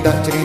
that dream.